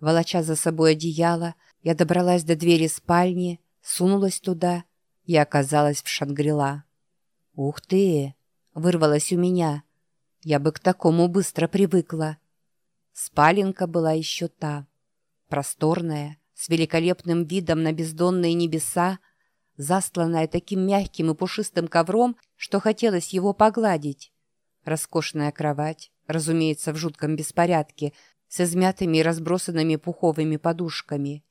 Волоча за собой одеяло, я добралась до двери спальни, сунулась туда и оказалась в Шангрила. «Ух ты!» — вырвалось у меня. Я бы к такому быстро привыкла. Спаленка была еще та. Просторная, с великолепным видом на бездонные небеса, застланная таким мягким и пушистым ковром, что хотелось его погладить. Роскошная кровать, разумеется, в жутком беспорядке, с измятыми и разбросанными пуховыми подушками.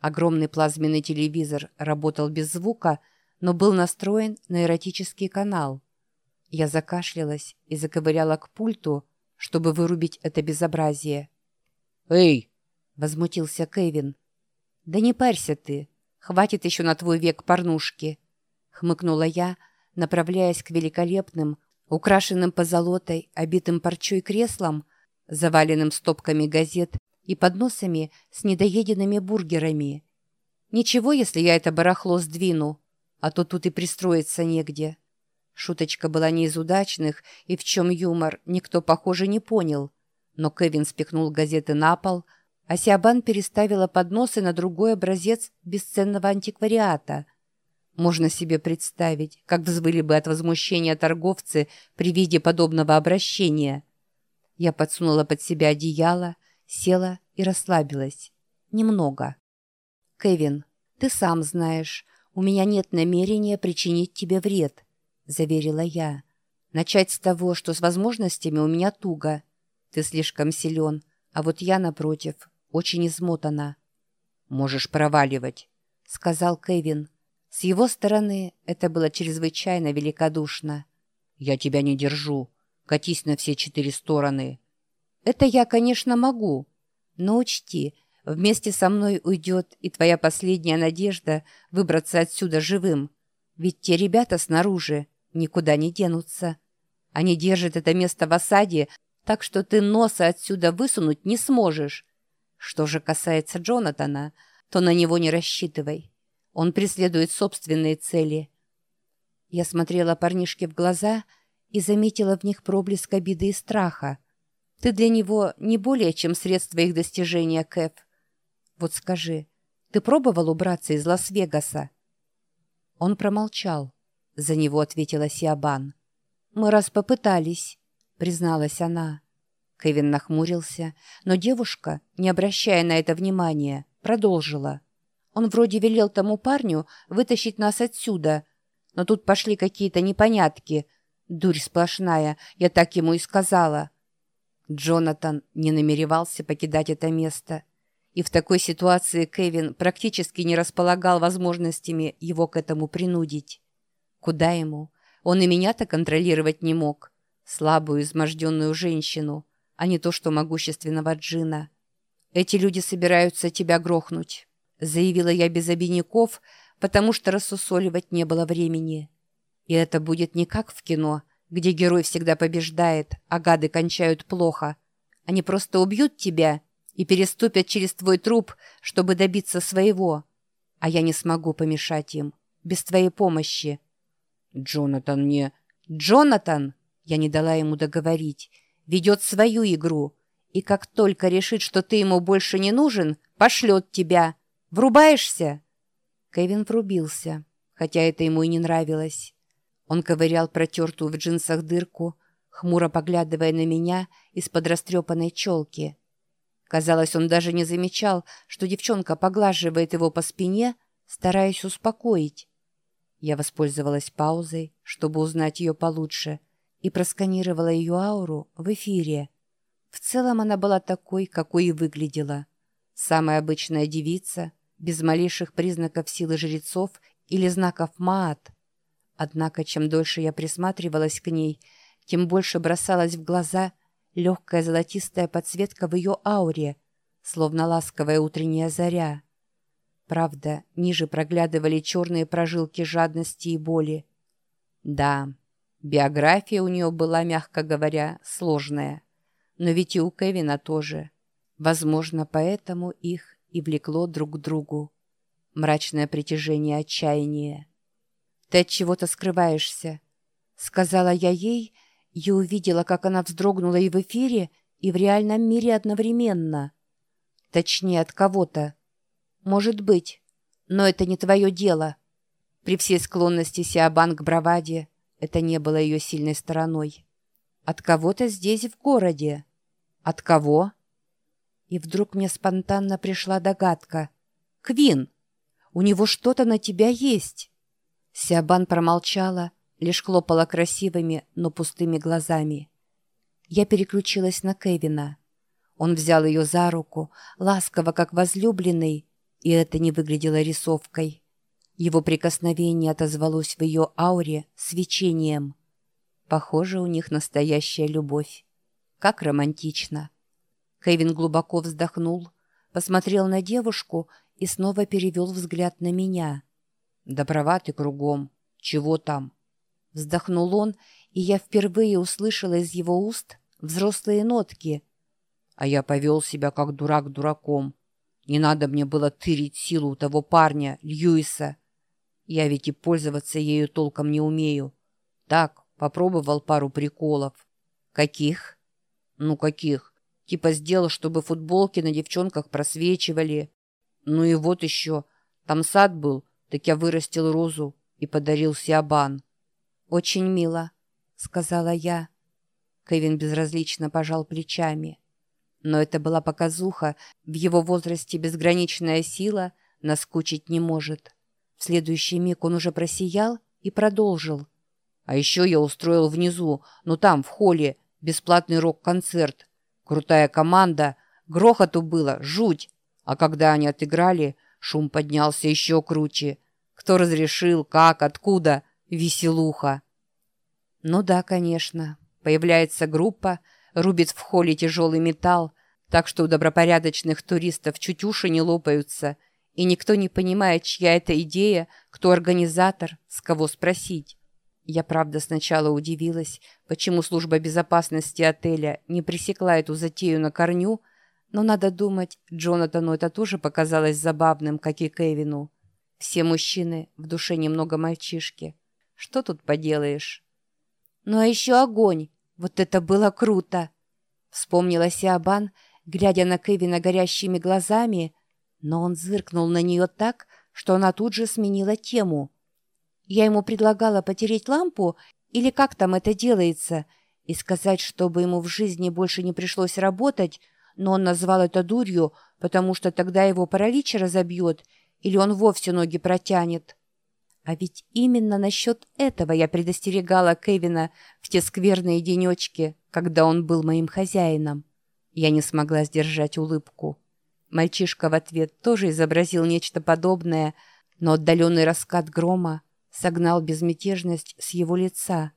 Огромный плазменный телевизор работал без звука, но был настроен на эротический канал. Я закашлялась и заковыряла к пульту, чтобы вырубить это безобразие. «Эй!» — возмутился Кевин. «Да не парься ты, хватит еще на твой век порнушки!» — хмыкнула я, направляясь к великолепным, украшенным позолотой, обитым парчой креслам, заваленным стопками газет и подносами с недоеденными бургерами. «Ничего, если я это барахло сдвину, а то тут и пристроиться негде». Шуточка была не из удачных, и в чем юмор, никто, похоже, не понял. Но Кевин спихнул газеты на пол, а Сиабан переставила подносы на другой образец бесценного антиквариата. Можно себе представить, как взвыли бы от возмущения торговцы при виде подобного обращения. Я подсунула под себя одеяло, села и расслабилась. Немного. «Кевин, ты сам знаешь, у меня нет намерения причинить тебе вред». — заверила я. «Начать с того, что с возможностями у меня туго. Ты слишком силен, а вот я, напротив, очень измотана». «Можешь проваливать», — сказал Кевин. С его стороны это было чрезвычайно великодушно. «Я тебя не держу. Катись на все четыре стороны». «Это я, конечно, могу. Но учти, вместе со мной уйдет и твоя последняя надежда выбраться отсюда живым. Ведь те ребята снаружи никуда не денутся. Они держат это место в осаде, так что ты носа отсюда высунуть не сможешь. Что же касается Джонатана, то на него не рассчитывай. Он преследует собственные цели. Я смотрела парнишке в глаза и заметила в них проблеск обиды и страха. Ты для него не более, чем средство их достижения, Кэп. Вот скажи, ты пробовал убраться из Лас-Вегаса? Он промолчал. За него ответила Сиабан. «Мы раз попытались», — призналась она. Кевин нахмурился, но девушка, не обращая на это внимания, продолжила. «Он вроде велел тому парню вытащить нас отсюда, но тут пошли какие-то непонятки. Дурь сплошная, я так ему и сказала». Джонатан не намеревался покидать это место. И в такой ситуации Кевин практически не располагал возможностями его к этому принудить. Куда ему? Он и меня-то контролировать не мог. Слабую, изможденную женщину, а не то, что могущественного джина. «Эти люди собираются тебя грохнуть», — заявила я без обиняков, потому что рассусоливать не было времени. И это будет не как в кино, где герой всегда побеждает, а гады кончают плохо. Они просто убьют тебя и переступят через твой труп, чтобы добиться своего. А я не смогу помешать им, без твоей помощи. «Джонатан не...» «Джонатан!» Я не дала ему договорить. «Ведет свою игру. И как только решит, что ты ему больше не нужен, пошлет тебя. Врубаешься?» Кевин врубился, хотя это ему и не нравилось. Он ковырял протертую в джинсах дырку, хмуро поглядывая на меня из-под растрепанной челки. Казалось, он даже не замечал, что девчонка поглаживает его по спине, стараясь успокоить. Я воспользовалась паузой, чтобы узнать ее получше, и просканировала ее ауру в эфире. В целом она была такой, какой и выглядела. Самая обычная девица, без малейших признаков силы жрецов или знаков маат. Однако, чем дольше я присматривалась к ней, тем больше бросалась в глаза легкая золотистая подсветка в ее ауре, словно ласковая утренняя заря. Правда, ниже проглядывали черные прожилки жадности и боли. Да, биография у нее была, мягко говоря, сложная. Но ведь и у Кевина тоже. Возможно, поэтому их и влекло друг к другу. Мрачное притяжение отчаяния. «Ты от чего-то скрываешься», — сказала я ей, и увидела, как она вздрогнула и в эфире, и в реальном мире одновременно — Точнее, от кого-то. Может быть. Но это не твое дело. При всей склонности Сиабан к браваде это не было ее сильной стороной. От кого-то здесь, в городе. От кого? И вдруг мне спонтанно пришла догадка. «Квин! У него что-то на тебя есть!» Сиабан промолчала, лишь хлопала красивыми, но пустыми глазами. Я переключилась на Кевина. Он взял ее за руку, ласково, как возлюбленный, и это не выглядело рисовкой. Его прикосновение отозвалось в ее ауре свечением. Похоже, у них настоящая любовь. Как романтично. Кевин глубоко вздохнул, посмотрел на девушку и снова перевел взгляд на меня. «Да ты кругом. Чего там?» Вздохнул он, и я впервые услышала из его уст взрослые нотки. А я повел себя как дурак дураком. Не надо мне было тырить силу у того парня, Льюиса. Я ведь и пользоваться ею толком не умею. Так, попробовал пару приколов. Каких? Ну, каких? Типа сделал, чтобы футболки на девчонках просвечивали. Ну и вот еще. Там сад был, так я вырастил розу и подарил Сиабан. «Очень мило», — сказала я. Кевин безразлично пожал плечами. Но это была показуха, в его возрасте безграничная сила наскучить не может. В следующий миг он уже просиял и продолжил. А еще я устроил внизу, ну там, в холле, бесплатный рок-концерт. Крутая команда, грохоту было, жуть. А когда они отыграли, шум поднялся еще круче. Кто разрешил, как, откуда, веселуха. Ну да, конечно. Появляется группа, рубит в холле тяжелый металл, так что у добропорядочных туристов чуть уши не лопаются, и никто не понимает, чья это идея, кто организатор, с кого спросить. Я, правда, сначала удивилась, почему служба безопасности отеля не пресекла эту затею на корню, но, надо думать, Джонатану это тоже показалось забавным, как и Кевину. Все мужчины, в душе немного мальчишки. Что тут поделаешь? Ну а еще огонь! Вот это было круто! Вспомнила Сиабан, глядя на Кевина горящими глазами, но он зыркнул на нее так, что она тут же сменила тему. Я ему предлагала потереть лампу, или как там это делается, и сказать, чтобы ему в жизни больше не пришлось работать, но он назвал это дурью, потому что тогда его паралич разобьет, или он вовсе ноги протянет. А ведь именно насчет этого я предостерегала Кевина в те скверные денечки, когда он был моим хозяином. Я не смогла сдержать улыбку. Мальчишка в ответ тоже изобразил нечто подобное, но отдаленный раскат грома согнал безмятежность с его лица.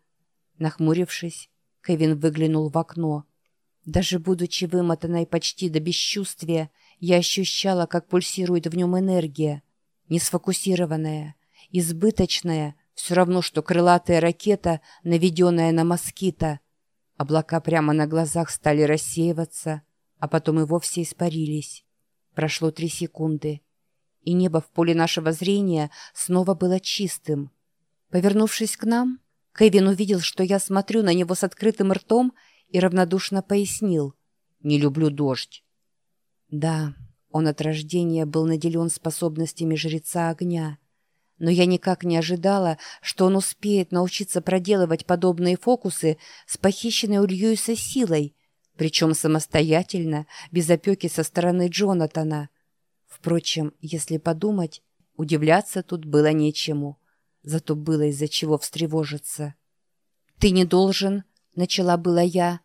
Нахмурившись, Кевин выглянул в окно. Даже будучи вымотанной почти до бесчувствия, я ощущала, как пульсирует в нем энергия. Несфокусированная, избыточная, все равно, что крылатая ракета, наведенная на москита — Облака прямо на глазах стали рассеиваться, а потом и вовсе испарились. Прошло три секунды, и небо в поле нашего зрения снова было чистым. Повернувшись к нам, Кевин увидел, что я смотрю на него с открытым ртом и равнодушно пояснил. «Не люблю дождь». Да, он от рождения был наделен способностями жреца огня — но я никак не ожидала, что он успеет научиться проделывать подобные фокусы с похищенной у Льюиса силой, причем самостоятельно, без опеки со стороны Джонатана. Впрочем, если подумать, удивляться тут было нечему, зато было из-за чего встревожиться. «Ты не должен», — начала была я.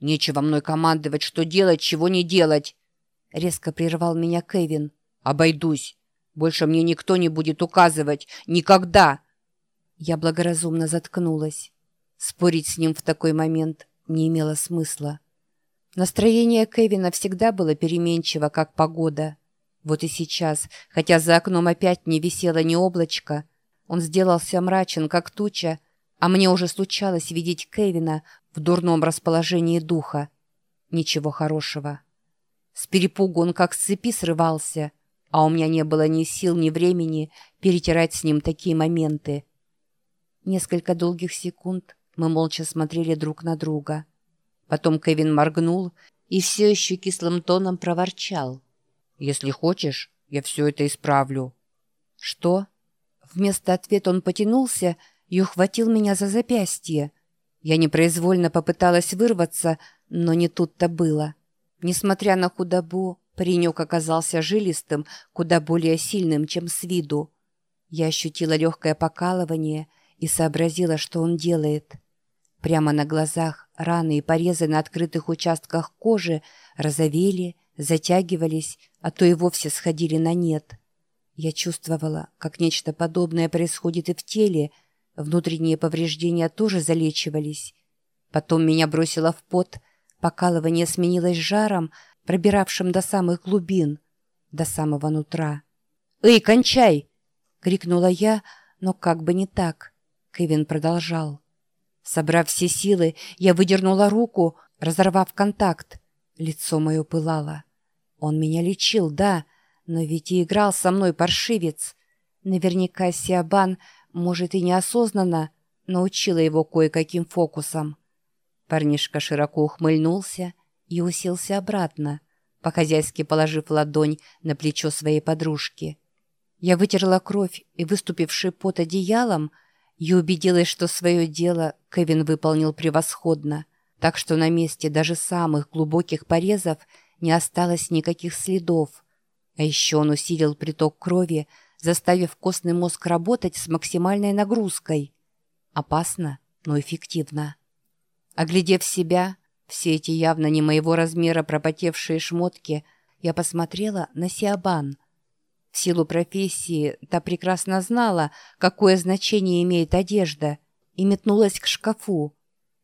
«Нечего мной командовать, что делать, чего не делать», — резко прервал меня Кевин. «Обойдусь». Больше мне никто не будет указывать. Никогда!» Я благоразумно заткнулась. Спорить с ним в такой момент не имело смысла. Настроение Кевина всегда было переменчиво, как погода. Вот и сейчас, хотя за окном опять не висело ни облачко, он сделался мрачен, как туча, а мне уже случалось видеть Кевина в дурном расположении духа. Ничего хорошего. С перепугу он как с цепи срывался — а у меня не было ни сил, ни времени перетирать с ним такие моменты. Несколько долгих секунд мы молча смотрели друг на друга. Потом Кевин моргнул и все еще кислым тоном проворчал. Если хочешь, я все это исправлю». «Что?» Вместо ответа он потянулся и ухватил меня за запястье. Я непроизвольно попыталась вырваться, но не тут-то было. Несмотря на худобу, паренек оказался жилистым, куда более сильным, чем с виду. Я ощутила легкое покалывание и сообразила, что он делает. Прямо на глазах раны и порезы на открытых участках кожи розовели, затягивались, а то и вовсе сходили на нет. Я чувствовала, как нечто подобное происходит и в теле, внутренние повреждения тоже залечивались. Потом меня бросило в пот, покалывание сменилось жаром, пробиравшим до самых глубин, до самого нутра. «Эй, кончай!» — крикнула я, но как бы не так. Кевин продолжал. Собрав все силы, я выдернула руку, разорвав контакт. Лицо мое пылало. Он меня лечил, да, но ведь и играл со мной паршивец. Наверняка Сиабан, может, и неосознанно, научила его кое-каким фокусам. Парнишка широко ухмыльнулся и уселся обратно, по-хозяйски положив ладонь на плечо своей подружки. Я вытерла кровь и выступивший пот одеялом, и убедилась, что свое дело Кевин выполнил превосходно, так что на месте даже самых глубоких порезов не осталось никаких следов. А еще он усилил приток крови, заставив костный мозг работать с максимальной нагрузкой. Опасно, но эффективно. Оглядев себя, все эти явно не моего размера пропотевшие шмотки, я посмотрела на Сиабан — в силу профессии та прекрасно знала, какое значение имеет одежда, и метнулась к шкафу.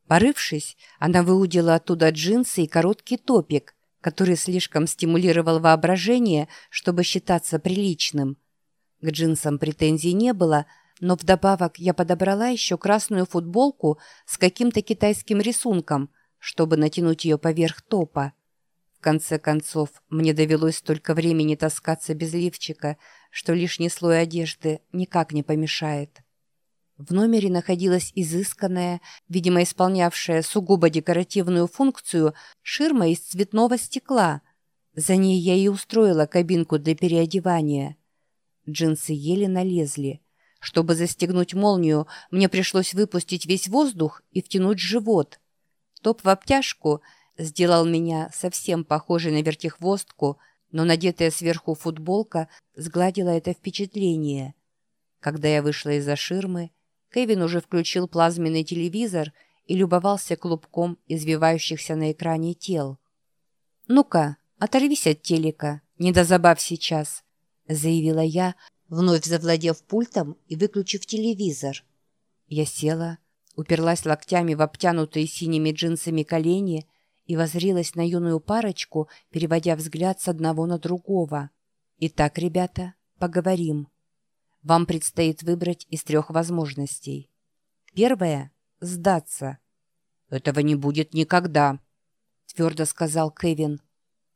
Порывшись, она выудила оттуда джинсы и короткий топик, который слишком стимулировал воображение, чтобы считаться приличным. К джинсам претензий не было, но вдобавок я подобрала еще красную футболку с каким-то китайским рисунком, чтобы натянуть ее поверх топа конце концов, мне довелось столько времени таскаться без лифчика, что лишний слой одежды никак не помешает. В номере находилась изысканная, видимо, исполнявшая сугубо декоративную функцию, ширма из цветного стекла. За ней я и устроила кабинку для переодевания. Джинсы еле налезли. Чтобы застегнуть молнию, мне пришлось выпустить весь воздух и втянуть живот. Топ в обтяжку — сделал меня совсем похожей на вертихвостку, но надетая сверху футболка сгладила это впечатление. Когда я вышла из-за ширмы, Кевин уже включил плазменный телевизор и любовался клубком извивающихся на экране тел. «Ну-ка, оторвись от телека, не до забав сейчас», — заявила я, вновь завладев пультом и выключив телевизор. Я села, уперлась локтями в обтянутые синими джинсами колени и возрилась на юную парочку, переводя взгляд с одного на другого. «Итак, ребята, поговорим. Вам предстоит выбрать из трех возможностей. Первое — сдаться». «Этого не будет никогда», — твердо сказал Кевин.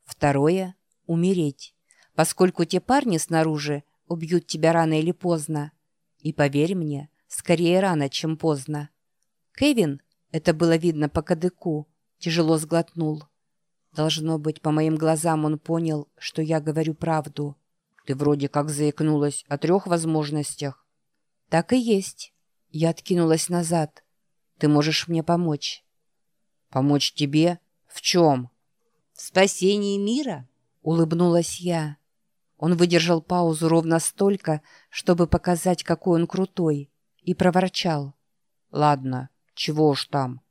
«Второе — умереть, поскольку те парни снаружи убьют тебя рано или поздно. И поверь мне, скорее рано, чем поздно». Кевин, это было видно по кадыку, — Тяжело сглотнул. Должно быть, по моим глазам он понял, что я говорю правду. Ты вроде как заикнулась о трех возможностях. Так и есть. Я откинулась назад. Ты можешь мне помочь. Помочь тебе? В чем? В спасении мира? Улыбнулась я. Он выдержал паузу ровно столько, чтобы показать, какой он крутой, и проворчал. «Ладно, чего уж там.